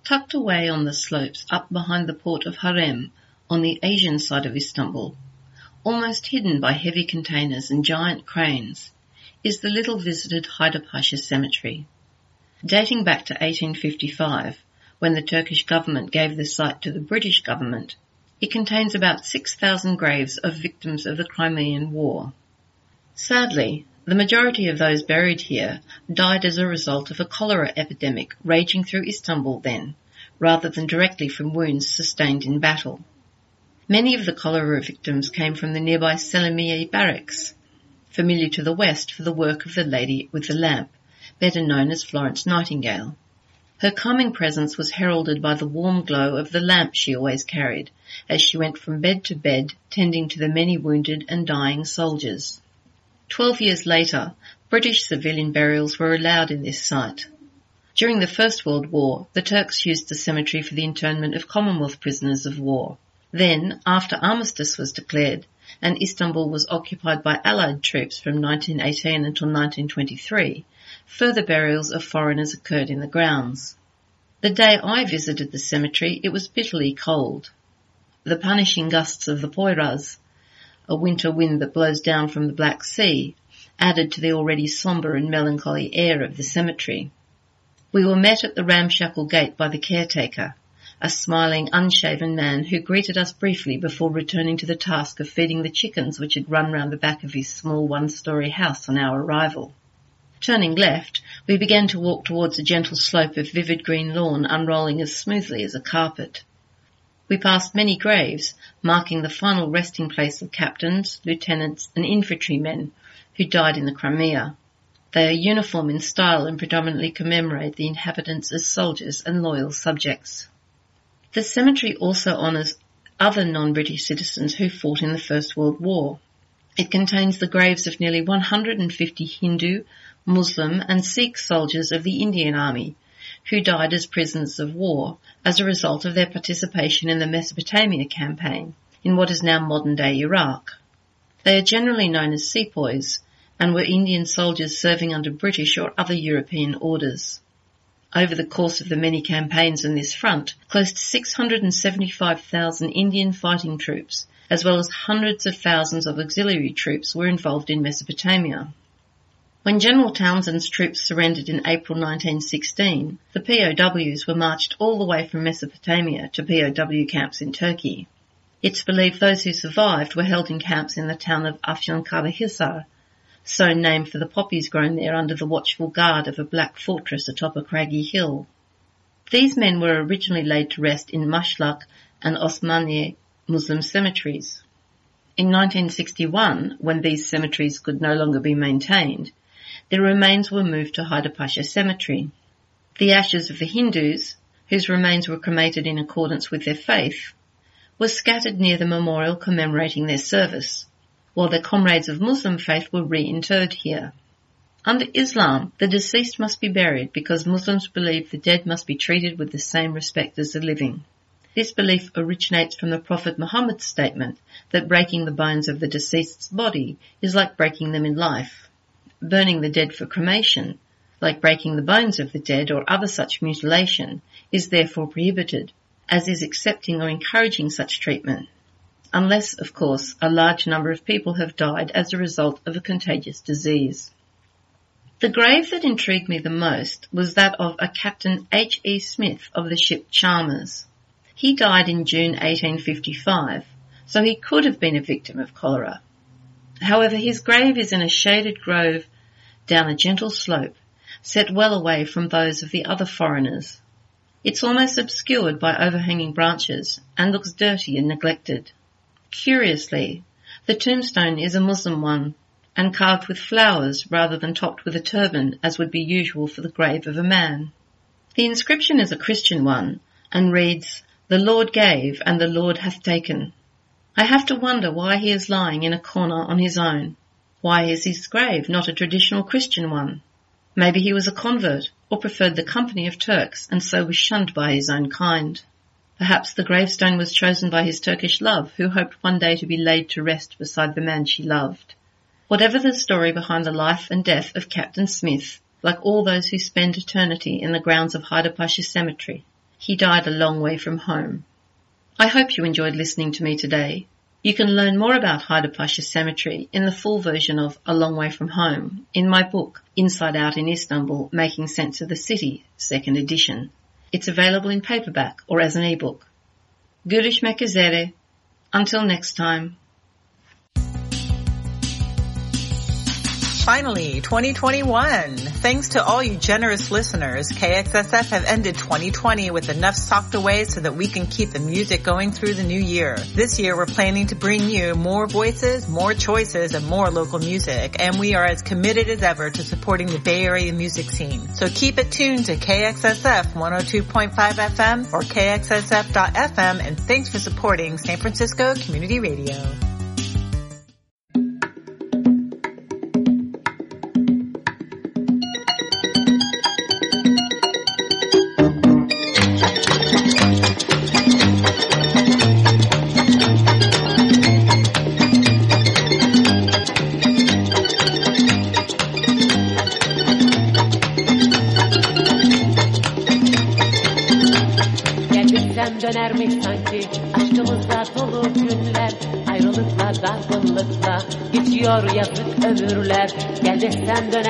Tucked away on the slopes up behind the port of Harem on the Asian side of Istanbul, almost hidden by heavy containers and giant cranes, is the little visited Haydarpaşa Cemetery. Dating back to 1855, when the Turkish government gave the site to the British government, it contains about 6,000 graves of victims of the Crimean War. Sadly, the majority of those buried here died as a result of a cholera epidemic raging through Istanbul then, rather than directly from wounds sustained in battle. Many of the cholera victims came from the nearby Selimiye barracks, familiar to the West for the work of the lady with the lamp, better known as Florence Nightingale. Her calming presence was heralded by the warm glow of the lamp she always carried as she went from bed to bed tending to the many wounded and dying soldiers. Twelve years later, British civilian burials were allowed in this site. During the First World War, the Turks used the cemetery for the internment of Commonwealth prisoners of war. Then, after armistice was declared and Istanbul was occupied by Allied troops from 1918 until 1923, further burials of foreigners occurred in the grounds. The day I visited the cemetery, it was bitterly cold. The punishing gusts of the Poyraz, a winter wind that blows down from the Black Sea, added to the already sombre and melancholy air of the cemetery. We were met at the ramshackle gate by the caretaker, a smiling, unshaven man who greeted us briefly before returning to the task of feeding the chickens which had run round the back of his small one-story house on our arrival. Turning left, we began to walk towards a gentle slope of vivid green lawn unrolling as smoothly as a carpet. We passed many graves, marking the final resting place of captains, lieutenants and infantrymen who died in the Crimea. They are uniform in style and predominantly commemorate the inhabitants as soldiers and loyal subjects. The cemetery also honours other non-British citizens who fought in the First World War. It contains the graves of nearly 150 Hindu, Muslim and Sikh soldiers of the Indian Army who died as prisoners of war as a result of their participation in the Mesopotamia campaign in what is now modern day Iraq. They are generally known as sepoys and were Indian soldiers serving under British or other European orders. Over the course of the many campaigns on this front, close to 675,000 Indian fighting troops, as well as hundreds of thousands of auxiliary troops were involved in Mesopotamia. When General Townshend's troops surrendered in April 1916, the POWs were marched all the way from Mesopotamia to POW camps in Turkey. It's believed those who survived were held in camps in the town of Afyonkarahisar, so named for the poppies grown there under the watchful guard of a black fortress atop a craggy hill. These men were originally laid to rest in Mashlak and Osmaniye Muslim cemeteries. In 1961, when these cemeteries could no longer be maintained, their remains were moved to Haydarpaşa Cemetery. The ashes of the Hindus, whose remains were cremated in accordance with their faith, were scattered near the memorial commemorating their service while their comrades of Muslim faith were reinterred here. Under Islam, the deceased must be buried because Muslims believe the dead must be treated with the same respect as the living. This belief originates from the Prophet Muhammad's statement that breaking the bones of the deceased's body is like breaking them in life. Burning the dead for cremation, like breaking the bones of the dead or other such mutilation, is therefore prohibited, as is accepting or encouraging such treatment unless, of course, a large number of people have died as a result of a contagious disease. The grave that intrigued me the most was that of a Captain H. E. Smith of the ship Chalmers. He died in June 1855, so he could have been a victim of cholera. However, his grave is in a shaded grove down a gentle slope, set well away from those of the other foreigners. It's almost obscured by overhanging branches and looks dirty and neglected. Curiously, the tombstone is a Muslim one and carved with flowers rather than topped with a turban as would be usual for the grave of a man. The inscription is a Christian one and reads, The Lord gave and the Lord hath taken. I have to wonder why he is lying in a corner on his own. Why is his grave not a traditional Christian one? Maybe he was a convert or preferred the company of Turks and so was shunned by his own kind. Perhaps the gravestone was chosen by his Turkish love, who hoped one day to be laid to rest beside the man she loved. Whatever the story behind the life and death of Captain Smith, like all those who spend eternity in the grounds of Haydarpasa Cemetery, he died a long way from home. I hope you enjoyed listening to me today. You can learn more about Haydarpasa Cemetery in the full version of A Long Way From Home in my book, Inside Out in Istanbul, Making Sense of the City, second edition. It's available in paperback or as an ebook. Görüşmek üzere. Until next time. Finally, 2021. Thanks to all you generous listeners, KXSF have ended 2020 with enough socked away so that we can keep the music going through the new year. This year we're planning to bring you more voices, more choices, and more local music, and we are as committed as ever to supporting the Bay Area music scene. So keep it tuned to KXSF 102.5 FM or KXSF.FM, and thanks for supporting San Francisco Community Radio.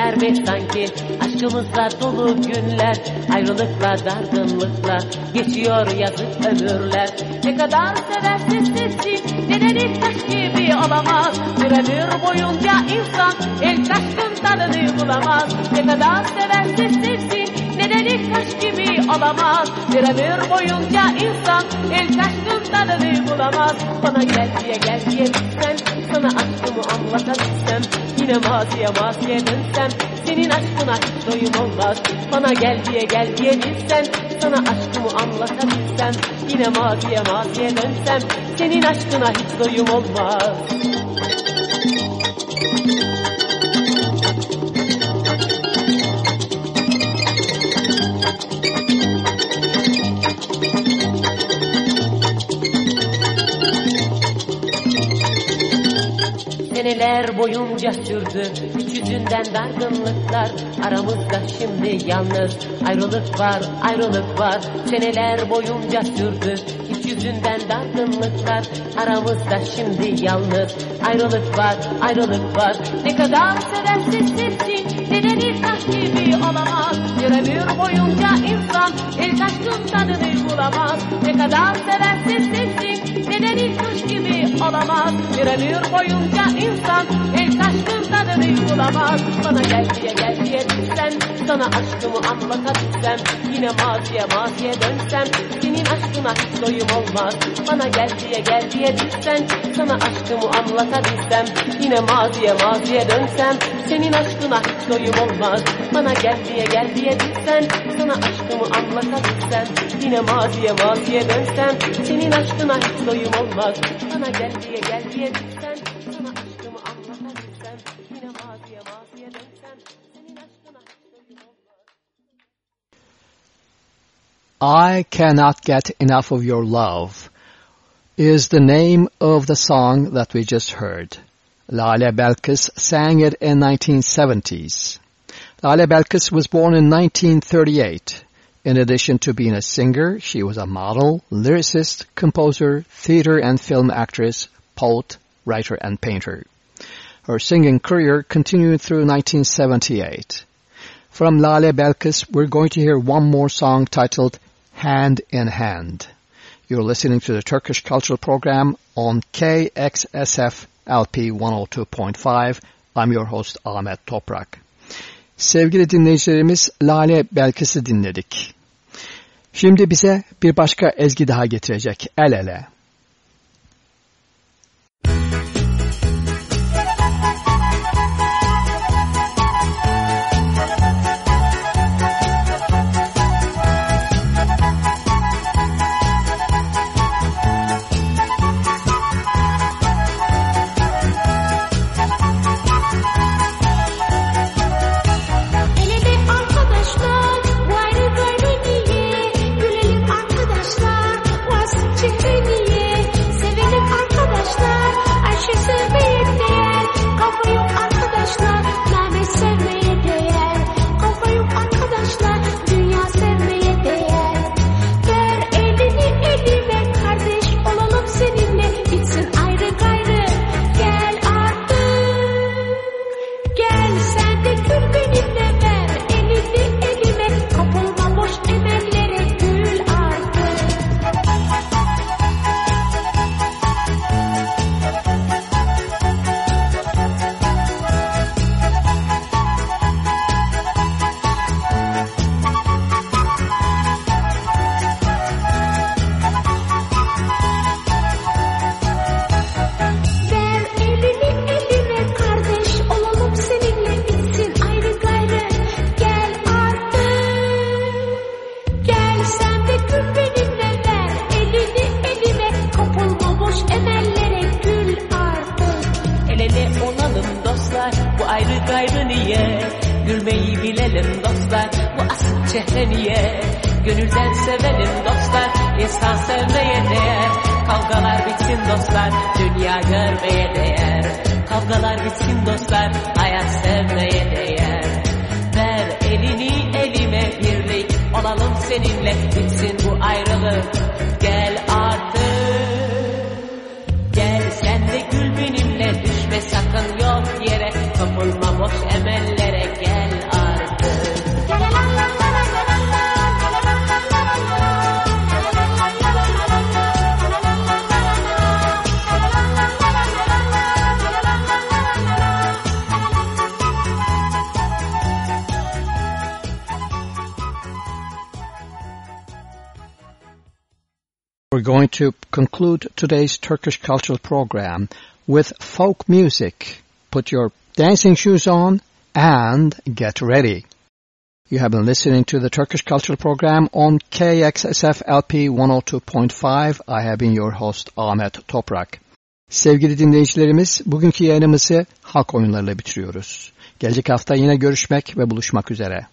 Desem dönermiş sanki. Aşkımızda dolu günler Ayrılıkla dargınlıkla Geçiyor yazık ömürler. Ne kadar seversin sevsin Neden ilk gibi olamaz. Bir ömür boyunca insan ilk aşkın tadını bulamaz. Ne kadar seversin sevsin neden ilk taş gibi olamaz. Bir ömür boyunca insan ilk aşkın tadını bulamaz. Bana gel diye gel diye bilsem Sana aşkımı anlatabilsem Yine maziye maziye dönsem Senin aşkına hiç doyum olmaz. Bana gel diye gel diye bilsem Sana aşkımı anlatabilsem. Yine maziye maziye dönsem Senin aşkına hiç doyum olmaz Seneler boyunca sürdü. Yüzünden dargınlıklar. Aramızda şimdi yalnız ayrılık var ayrılık var. Seneler boyunca sürdü. Yüzünden dargınlıklar. Aramızda şimdi yalnız ayrılık var ayrılık var. Ne kadar seversin aşk gibi olamaz. Bir ömür boyunca insan ilk aşkın tadını bulamaz. Ne kadar seversin sevsin neden ilk aşk gibi olamaz? Bir ömür boyunca insan ilk aşkın tadını bulamaz. Bana gel diye gel diye düşsen Sana aşkımı anlatabilsem Yine maziye maziye dönsem Senin aşkına hiç doyum olmaz. Bana gel diye gel diye düşsen Sana aşkımı anlatabilsem Yine maziye maziye dönsem Senin aşkına doyum olmaz. Bana gel diye gel diye Sana aşkımı Yine maziye maziye dönsem Senin aşkına hiç doyum olmaz. Bana gel diye gel diye I Cannot Get Enough of Your Love is the name of the song that we just heard. Lale Belkıs sang it in 1970s. Lale Belkıs was born in 1938. In addition to being a singer, she was a model, lyricist, composer, theater and film actress, poet, writer and painter. Her singing career continued through 1978. From Lale Belkıs, we're going to hear one more song titled Hand in Hand. You're listening to the Turkish Cultural Program on KXSF LP 102.5. I'm your host Ahmet Toprak. Sevgili dinleyicilerimiz Lale Belkis'i dinledik. Şimdi bize bir başka ezgi daha getirecek El Ele. Kavgalar bitsin dostlar. Dünya görmeye değer. Kavgalar bitsin dostlar We're going to conclude today's Turkish cultural program with folk music. Put your dancing shoes on and get ready. You have been listening to the Turkish Cultural Program on KXSF LP 102.5. I have been your host Ahmet Toprak. Sevgili dinleyicilerimiz, bugünkü yayınımızı halk oyunlarıyla bitiriyoruz. Gelecek hafta yine görüşmek ve buluşmak üzere.